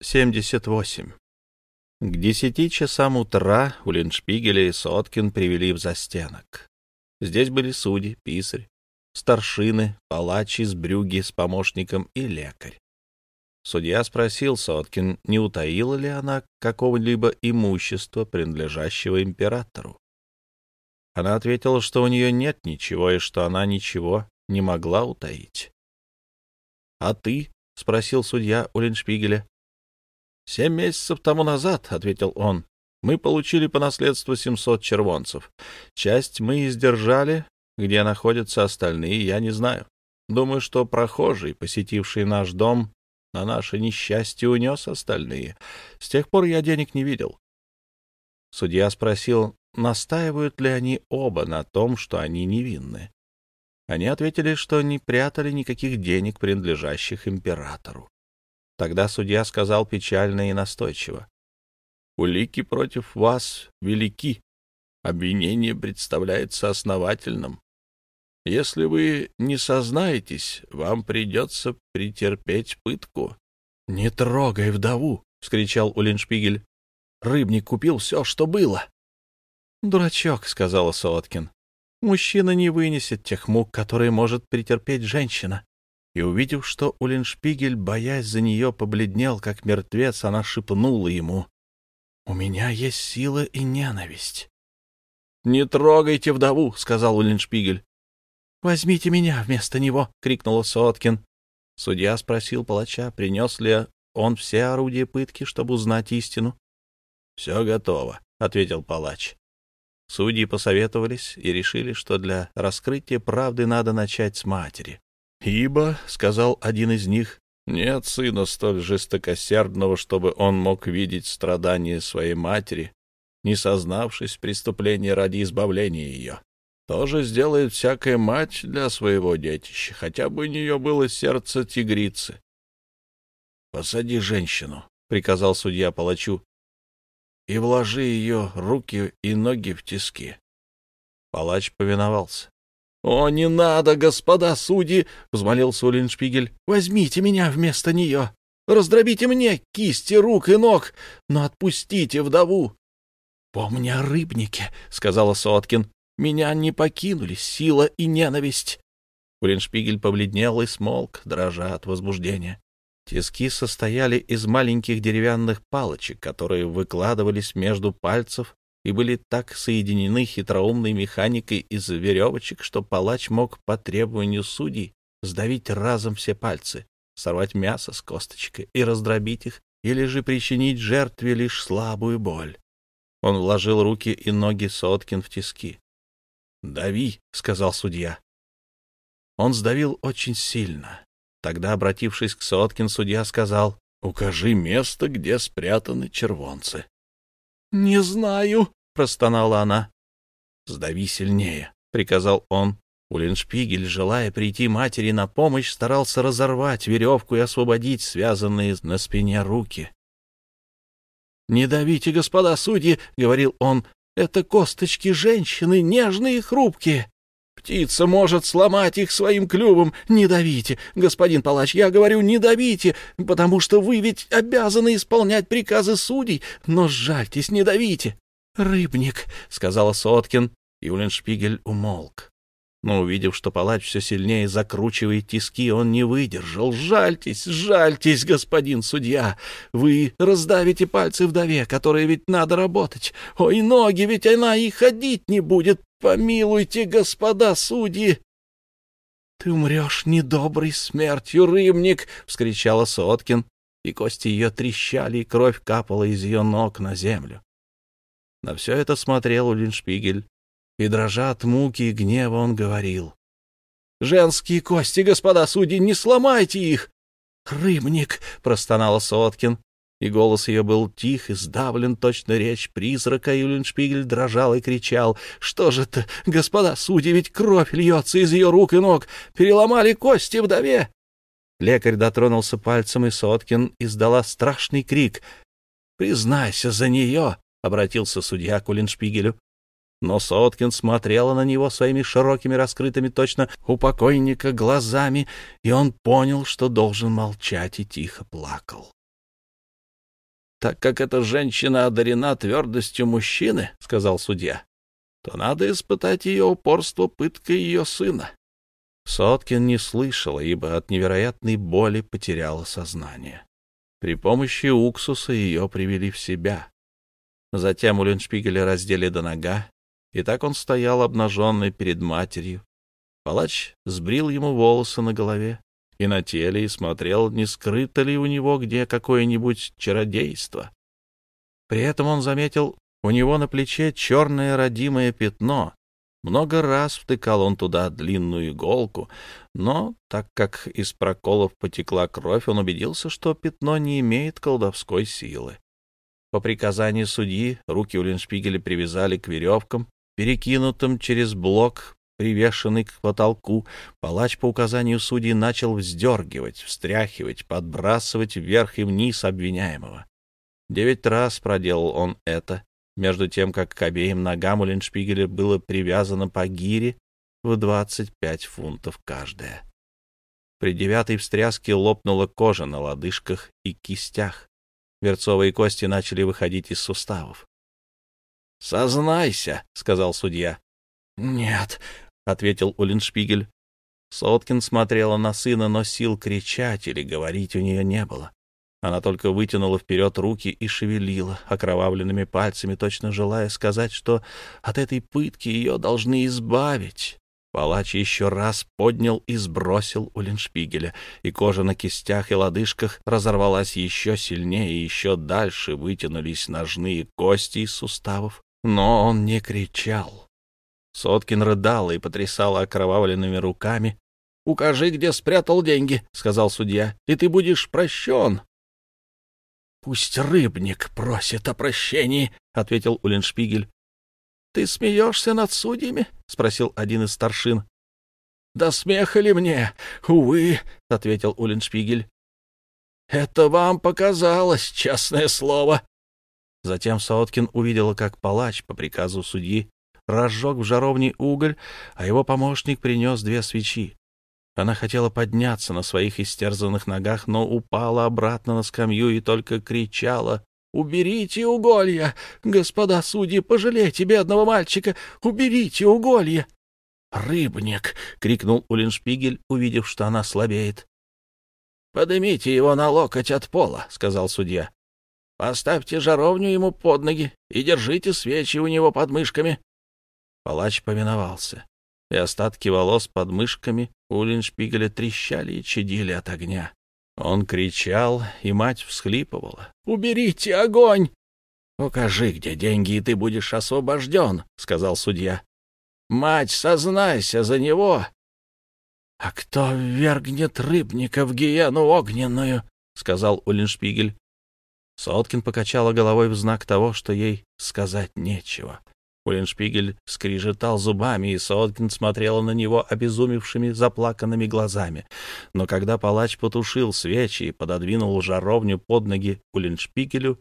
78. К десяти часам утра Уллиншпигеля и Соткин привели в застенок. Здесь были судьи, писарь, старшины, палач из брюги с помощником и лекарь. Судья спросил Соткин, не утаила ли она какого-либо имущества, принадлежащего императору. Она ответила, что у нее нет ничего и что она ничего не могла утаить. — А ты? — спросил судья Уллиншпигеля. «Семь месяцев тому назад», — ответил он, — «мы получили по наследству 700 червонцев. Часть мы издержали, где находятся остальные, я не знаю. Думаю, что прохожий, посетивший наш дом, на наше несчастье унес остальные. С тех пор я денег не видел». Судья спросил, настаивают ли они оба на том, что они невинны. Они ответили, что не прятали никаких денег, принадлежащих императору. Тогда судья сказал печально и настойчиво. «Улики против вас велики. Обвинение представляется основательным. Если вы не сознаетесь, вам придется претерпеть пытку». «Не трогай вдову!» — вскричал Улиншпигель. «Рыбник купил все, что было». «Дурачок», — сказала Соткин. «Мужчина не вынесет тех мук, которые может претерпеть женщина и, увидев, что Уллиншпигель, боясь за нее, побледнел, как мертвец, она шепнула ему, «У меня есть сила и ненависть». «Не трогайте вдову», — сказал Уллиншпигель. «Возьмите меня вместо него», — крикнула Соткин. Судья спросил палача, принес ли он все орудия пытки, чтобы узнать истину. «Все готово», — ответил палач. Судьи посоветовались и решили, что для раскрытия правды надо начать с матери. «Ибо, — сказал один из них, — нет сына столь жестокосердного, чтобы он мог видеть страдания своей матери, не сознавшись в преступлении ради избавления ее. То же сделает всякая мать для своего детища, хотя бы у нее было сердце тигрицы. — Посади женщину, — приказал судья палачу, — и вложи ее руки и ноги в тиски. Палач повиновался. «О, не надо, господа судьи!» — взмолился Уллиншпигель. «Возьмите меня вместо нее! Раздробите мне кисти рук и ног, но отпустите вдову!» «Помни о рыбнике», — сказала Соткин. «Меня не покинули сила и ненависть». Уллиншпигель побледнел и смолк, дрожа от возбуждения. Тиски состояли из маленьких деревянных палочек, которые выкладывались между пальцев и были так соединены хитроумной механикой из веревочек, что палач мог по требованию судей сдавить разом все пальцы, сорвать мясо с косточкой и раздробить их, или же причинить жертве лишь слабую боль. Он вложил руки и ноги Соткин в тиски. «Дави», — сказал судья. Он сдавил очень сильно. Тогда, обратившись к Соткин, судья сказал, «Укажи место, где спрятаны червонцы». «Не знаю», простонала она. «Сдави сильнее», — приказал он. Улиншпигель, желая прийти матери на помощь, старался разорвать веревку и освободить связанные на спине руки. «Не давите, господа судьи», — говорил он, — «это косточки женщины, нежные и хрупкие. Птица может сломать их своим клювом. Не давите, господин палач, я говорю, не давите, потому что вы ведь обязаны исполнять приказы судей, но жальтесь, не давите». «Рыбник», — сказала Соткин, и Уллиншпигель умолк. Но, увидев, что палач все сильнее закручивает тиски, он не выдержал. «Жальтесь, жальтесь, господин судья! Вы раздавите пальцы вдове, которой ведь надо работать. Ой, ноги, ведь она и ходить не будет. Помилуйте, господа судьи!» «Ты умрешь недоброй смертью, рыбник!» — вскричала Соткин, и кости ее трещали, и кровь капала из ее ног на землю. На все это смотрел Улиншпигель, и, дрожа от муки и гнева, он говорил. «Женские кости, господа судьи, не сломайте их!» «Рыбник!» — простонала Соткин, и голос ее был тих и сдавлен, точно речь призрака, и Улиншпигель дрожал и кричал. «Что же это, господа судьи, ведь кровь льется из ее рук и ног! Переломали кости вдове!» Лекарь дотронулся пальцем, и Соткин издала страшный крик. «Признайся за нее!» — обратился судья к Уллиншпигелю. Но Соткин смотрела на него своими широкими, раскрытыми точно у покойника глазами, и он понял, что должен молчать, и тихо плакал. Так как эта женщина одарена твердостью мужчины, — сказал судья, — то надо испытать ее упорство пыткой ее сына. Соткин не слышала, ибо от невероятной боли потеряла сознание. При помощи уксуса ее привели в себя. Затем у Леншпигеля раздели до нога, и так он стоял обнаженный перед матерью. Палач сбрил ему волосы на голове и на теле и смотрел, не скрыто ли у него где какое-нибудь чародейство. При этом он заметил у него на плече черное родимое пятно. Много раз втыкал он туда длинную иголку, но, так как из проколов потекла кровь, он убедился, что пятно не имеет колдовской силы. По приказанию судьи руки у Леншпигеля привязали к веревкам, перекинутым через блок привешенный к потолку, палач по указанию судьи начал вздергивать, встряхивать, подбрасывать вверх и вниз обвиняемого. Девять раз проделал он это, между тем, как к обеим ногам у Леншпигеля было привязано по гире в двадцать пять фунтов каждая. При девятой встряске лопнула кожа на лодыжках и кистях. Верцовые кости начали выходить из суставов. «Сознайся», — сказал судья. «Нет», ответил Уллиншпигель. Соткин смотрела на сына, но сил кричать или говорить у нее не было. Она только вытянула вперед руки и шевелила окровавленными пальцами, точно желая сказать, что от этой пытки ее должны избавить. Палач еще раз поднял и сбросил Уллиншпигеля, и кожа на кистях и лодыжках разорвалась еще сильнее, и еще дальше вытянулись ножные кости из суставов. Но он не кричал. Соткин рыдала и потрясала окровавленными руками. — Укажи, где спрятал деньги, — сказал судья, — и ты будешь прощен. — Пусть рыбник просит о прощении, — ответил Уллиншпигель. — Ты смеешься над судьями? — спросил один из старшин. — Да смеха ли мне? Увы, — ответил Уллиншпигель. — Это вам показалось, честное слово. Затем Соткин увидела, как палач по приказу судьи разжег в жаровне уголь, а его помощник принес две свечи. Она хотела подняться на своих истерзанных ногах, но упала обратно на скамью и только кричала «Уберите уголья! Господа судьи, пожалейте бедного мальчика! Уберите уголья!» «Рыбник!» — крикнул Улиншпигель, увидев, что она слабеет. «Поднимите его на локоть от пола», — сказал судья. «Поставьте жаровню ему под ноги и держите свечи у него под мышками. Палач повиновался, и остатки волос под мышками у Линшпигеля трещали и чадили от огня. Он кричал, и мать всхлипывала. «Уберите огонь!» «Укажи, где деньги, и ты будешь освобожден», — сказал судья. «Мать, сознайся за него!» «А кто ввергнет рыбника в гиену огненную?» — сказал Уллиншпигель. Соткин покачала головой в знак того, что ей сказать нечего. Уллиншпигель скрижетал зубами, и Соткин смотрела на него обезумевшими, заплаканными глазами. Но когда палач потушил свечи и пододвинул жаровню под ноги Уллиншпигелю,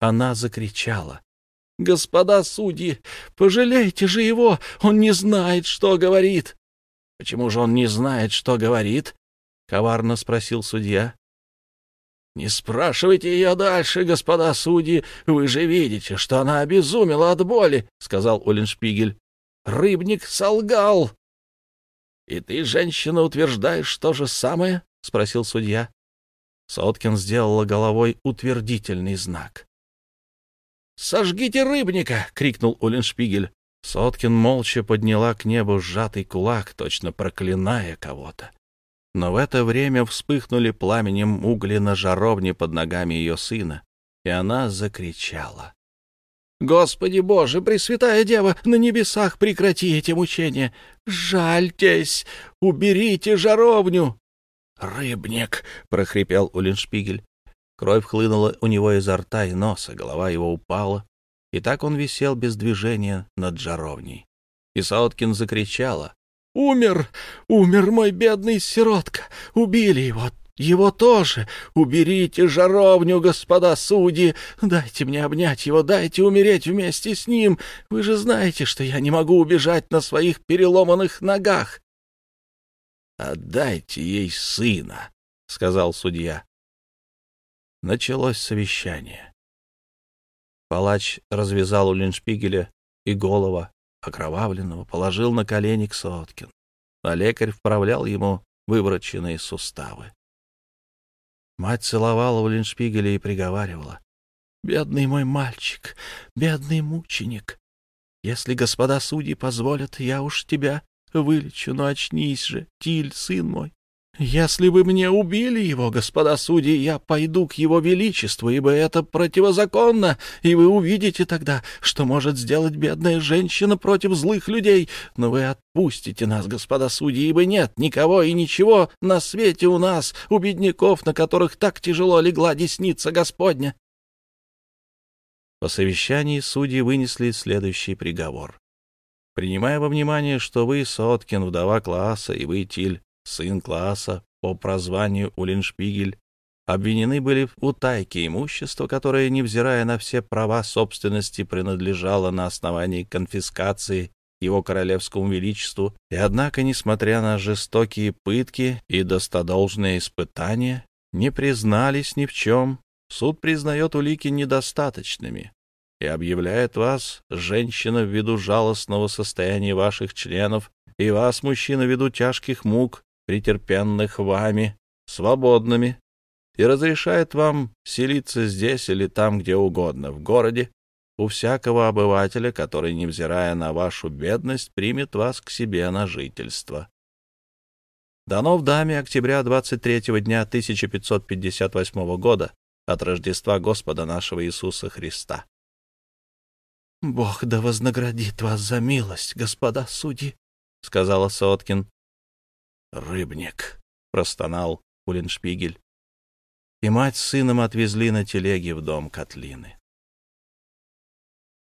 она закричала. — Господа судьи, пожалейте же его, он не знает, что говорит. — Почему же он не знает, что говорит? — коварно спросил судья. «Не спрашивайте ее дальше, господа судьи. Вы же видите, что она обезумела от боли», — сказал Уллиншпигель. «Рыбник солгал». «И ты, женщина, утверждаешь то же самое?» — спросил судья. Соткин сделала головой утвердительный знак. «Сожгите рыбника!» — крикнул Уллиншпигель. Соткин молча подняла к небу сжатый кулак, точно проклиная кого-то. Но в это время вспыхнули пламенем угли на жаровне под ногами ее сына, и она закричала. «Господи Боже, Пресвятая Дева, на небесах прекрати эти мучения! Жальтесь! Уберите жаровню!» «Рыбник!» — прохрипел Улиншпигель. Кровь хлынула у него изо рта и носа, голова его упала, и так он висел без движения над жаровней. И Сауткин закричала. Умер, умер мой бедный сиротка. Убили его, его тоже. Уберите жаровню, господа судьи. Дайте мне обнять его, дайте умереть вместе с ним. Вы же знаете, что я не могу убежать на своих переломанных ногах. Отдайте ей сына, сказал судья. Началось совещание. Палач развязал у Линшпигеля и голова окровавленного положил на колени к Соткин, а лекарь вправлял ему вывороченные суставы. Мать целовала у Линшпигеля и приговаривала. «Бедный мой мальчик, бедный мученик, если господа судьи позволят, я уж тебя вылечу, но очнись же, Тиль, сын мой. Если вы мне убили его, господа судьи, я пойду к его величеству, ибо это противозаконно, и вы увидите тогда, что может сделать бедная женщина против злых людей. Но вы отпустите нас, господа судьи, ибо нет никого и ничего на свете у нас, у бедняков, на которых так тяжело легла десница Господня. По совещании судьи вынесли следующий приговор. Принимая во внимание, что вы, Соткин, вдова класса, и вы, Тиль, сын класса по прозванию Улиншпигель, обвинены были в утайке имущества, которое, невзирая на все права собственности, принадлежало на основании конфискации его королевскому величеству, и однако, несмотря на жестокие пытки и достодолжные испытания, не признались ни в чем, суд признает улики недостаточными и объявляет вас, женщина, ввиду жалостного состояния ваших членов, и вас, мужчина, ввиду тяжких мук, претерпенных вами, свободными, и разрешает вам селиться здесь или там, где угодно, в городе, у всякого обывателя, который, невзирая на вашу бедность, примет вас к себе на жительство. Дано в даме октября 23 дня 1558 года от Рождества Господа нашего Иисуса Христа. «Бог да вознаградит вас за милость, господа судьи», — сказала Соткин. «Рыбник», — простонал Улиншпигель. И мать с сыном отвезли на телеге в дом Котлины.